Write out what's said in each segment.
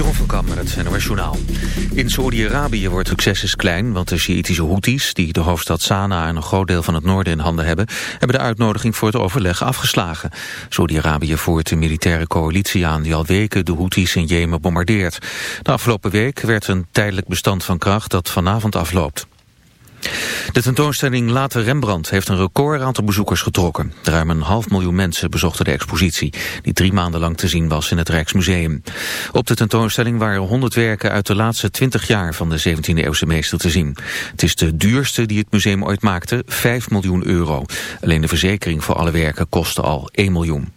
Jeroen van Kam met het NOS. In Saoedi-Arabië wordt succes is klein, want de Sjiitische Houthis... die de hoofdstad Sanaa en een groot deel van het noorden in handen hebben... hebben de uitnodiging voor het overleg afgeslagen. Saoedi-Arabië voert de militaire coalitie aan... die al weken de Houthis in Jemen bombardeert. De afgelopen week werd een tijdelijk bestand van kracht dat vanavond afloopt. De tentoonstelling Later Rembrandt heeft een record aantal bezoekers getrokken. Ruim een half miljoen mensen bezochten de expositie, die drie maanden lang te zien was in het Rijksmuseum. Op de tentoonstelling waren honderd werken uit de laatste twintig jaar van de 17e eeuwse meester te zien. Het is de duurste die het museum ooit maakte, 5 miljoen euro. Alleen de verzekering voor alle werken kostte al 1 miljoen.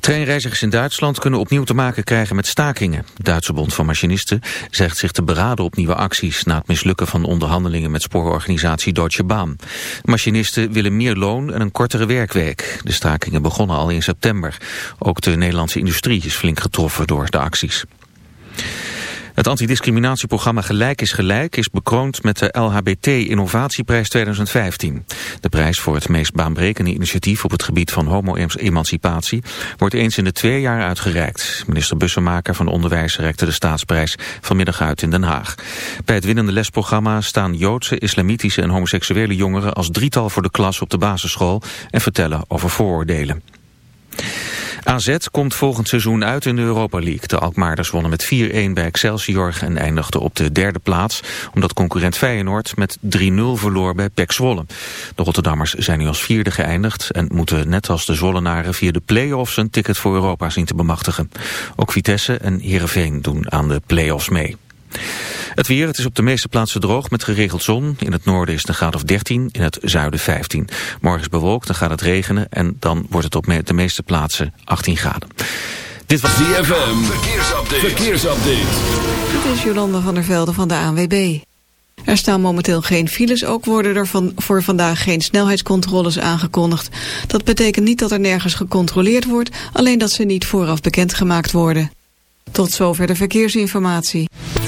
Treinreizigers in Duitsland kunnen opnieuw te maken krijgen met stakingen. De Duitse Bond van Machinisten zegt zich te beraden op nieuwe acties... na het mislukken van onderhandelingen met spoororganisatie Deutsche Bahn. Machinisten willen meer loon en een kortere werkweek. De stakingen begonnen al in september. Ook de Nederlandse industrie is flink getroffen door de acties. Het antidiscriminatieprogramma Gelijk is Gelijk is bekroond met de LHBT Innovatieprijs 2015. De prijs voor het meest baanbrekende initiatief op het gebied van homo-emancipatie wordt eens in de twee jaar uitgereikt. Minister Bussemaker van Onderwijs rekte de staatsprijs vanmiddag uit in Den Haag. Bij het winnende lesprogramma staan Joodse, islamitische en homoseksuele jongeren als drietal voor de klas op de basisschool en vertellen over vooroordelen. AZ komt volgend seizoen uit in de Europa League. De Alkmaarders wonnen met 4-1 bij Excelsior en eindigden op de derde plaats... omdat concurrent Feyenoord met 3-0 verloor bij PEC Zwolle. De Rotterdammers zijn nu als vierde geëindigd... en moeten net als de Zwollenaren via de play-offs een ticket voor Europa zien te bemachtigen. Ook Vitesse en Heerenveen doen aan de play-offs mee. Het weer, het is op de meeste plaatsen droog met geregeld zon. In het noorden is het een graad of 13, in het zuiden 15. Morgen is bewolkt, dan gaat het regenen en dan wordt het op de meeste plaatsen 18 graden. Dit was DFM. Verkeersupdate. Verkeersupdate. Dit is Jolanda van der Velde van de ANWB. Er staan momenteel geen files, ook worden er van, voor vandaag geen snelheidscontroles aangekondigd. Dat betekent niet dat er nergens gecontroleerd wordt, alleen dat ze niet vooraf bekendgemaakt worden. Tot zover de verkeersinformatie.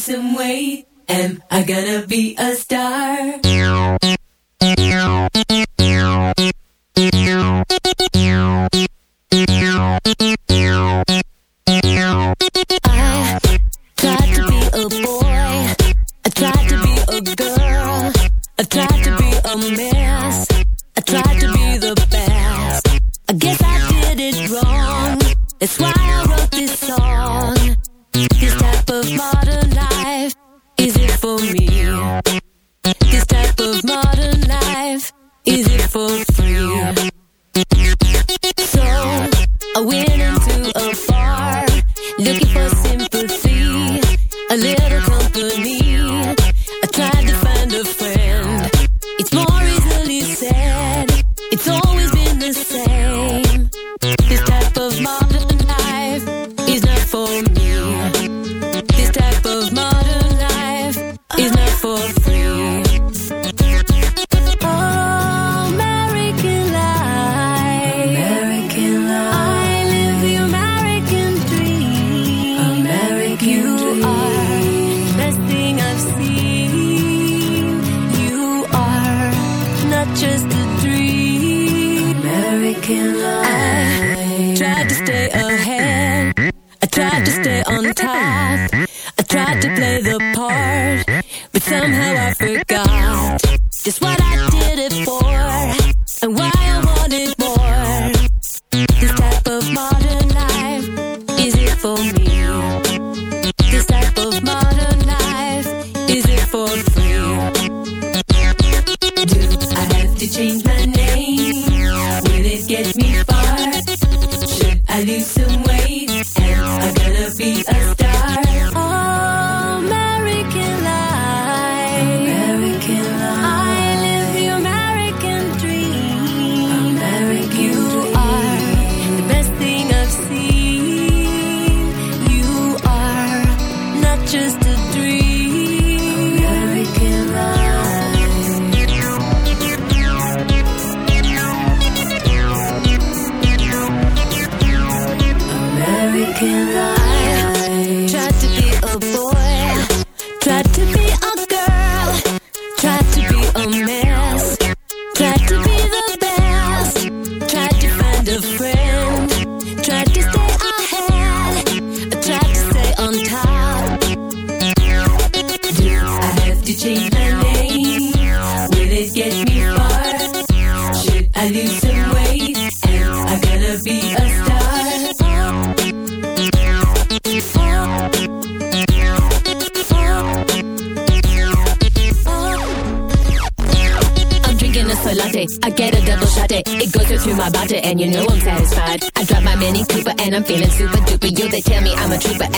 some way A little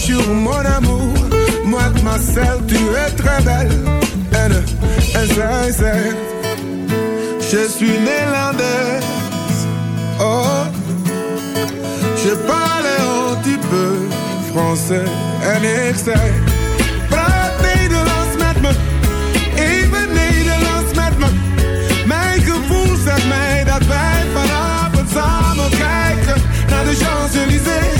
sur mon amour. Moi, ma celle, tu es très belle. N, S, S, Z. Je suis néerlandaise. Oh, je parle un petit peu français. En ik zei, praat Nederlands met me. Even Nederlands met me. Mijn gevoel zegt mij dat wij vanavond samen kijken naar de Champs-Élysées.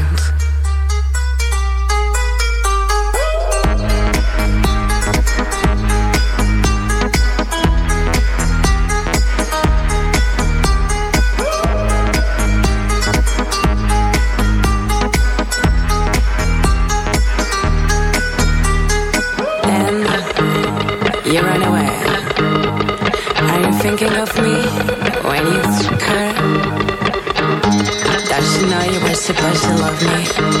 supposed to love me.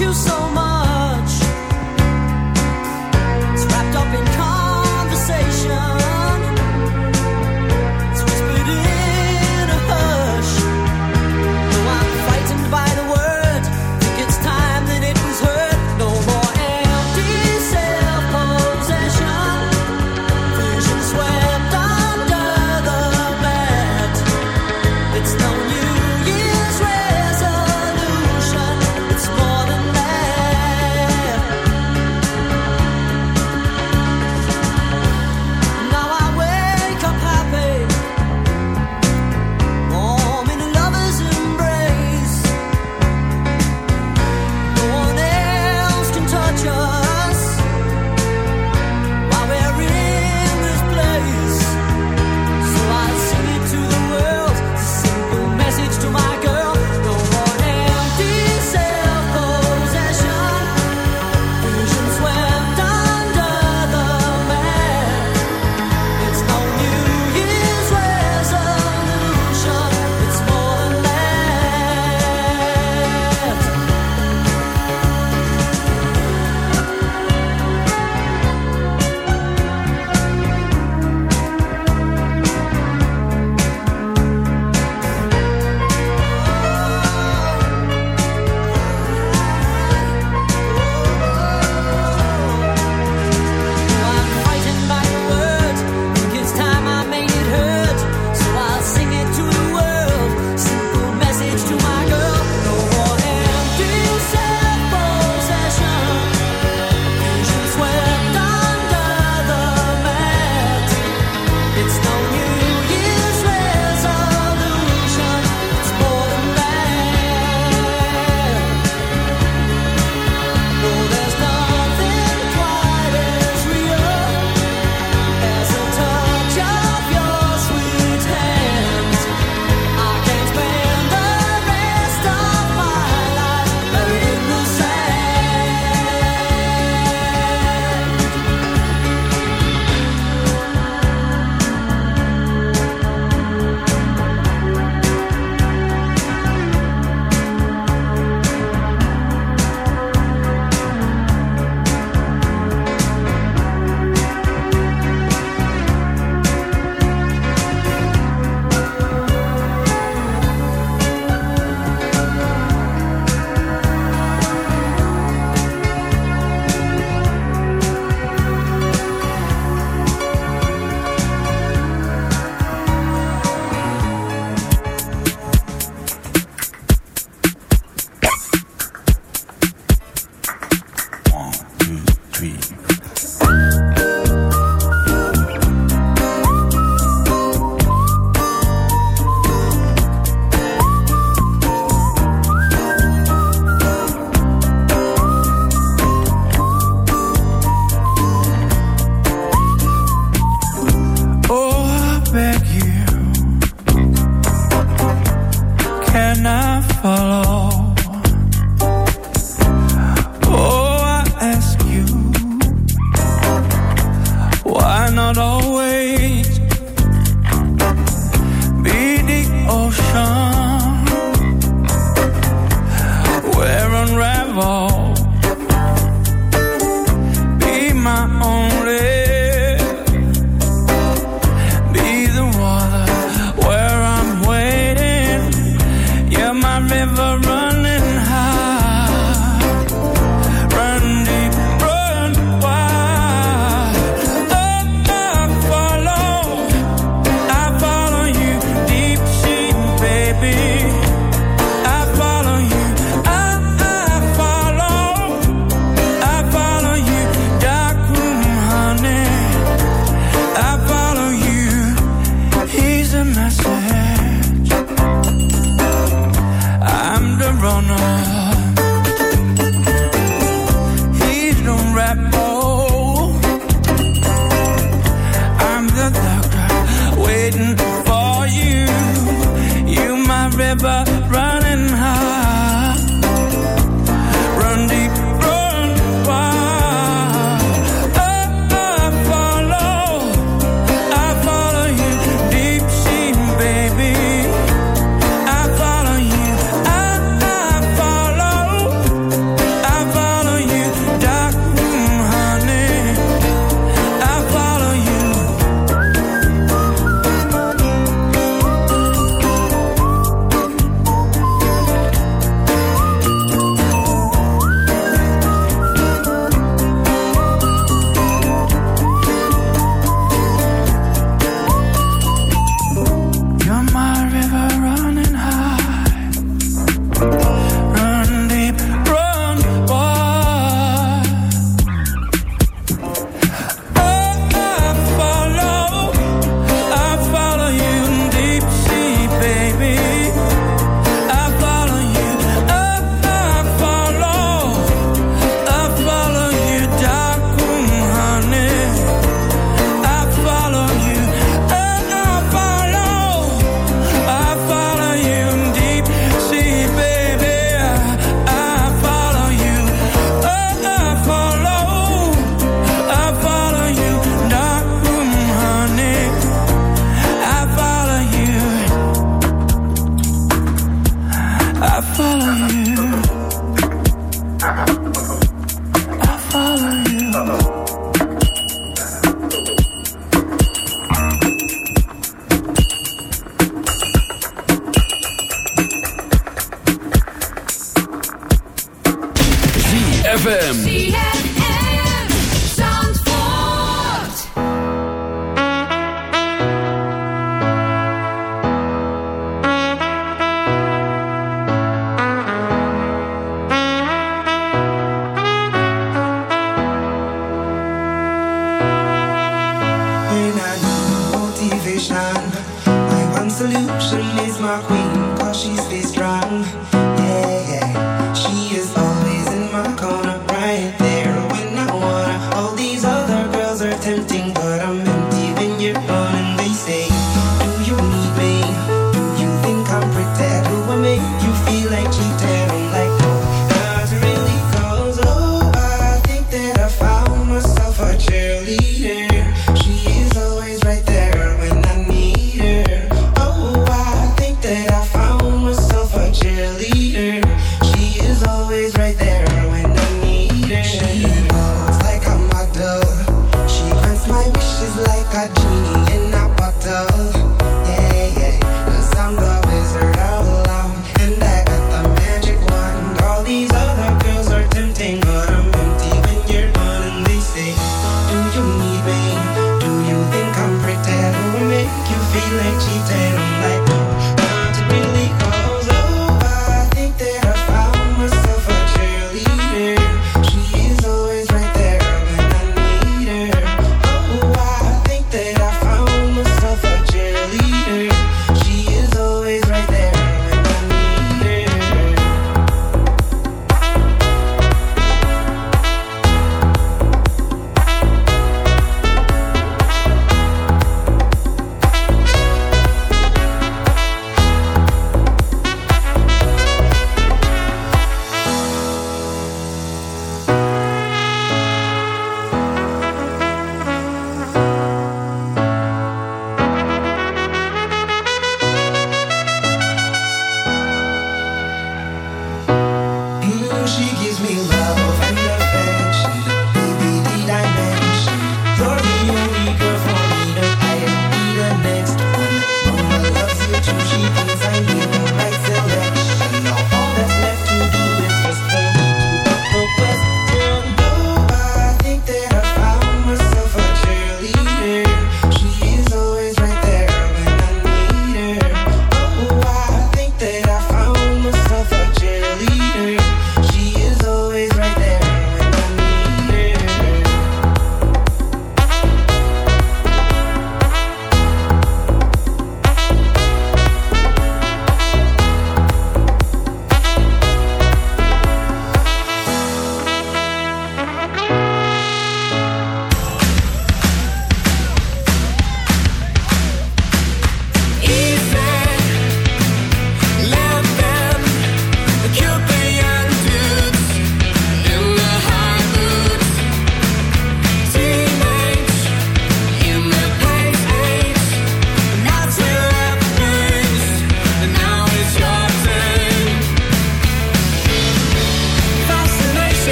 you so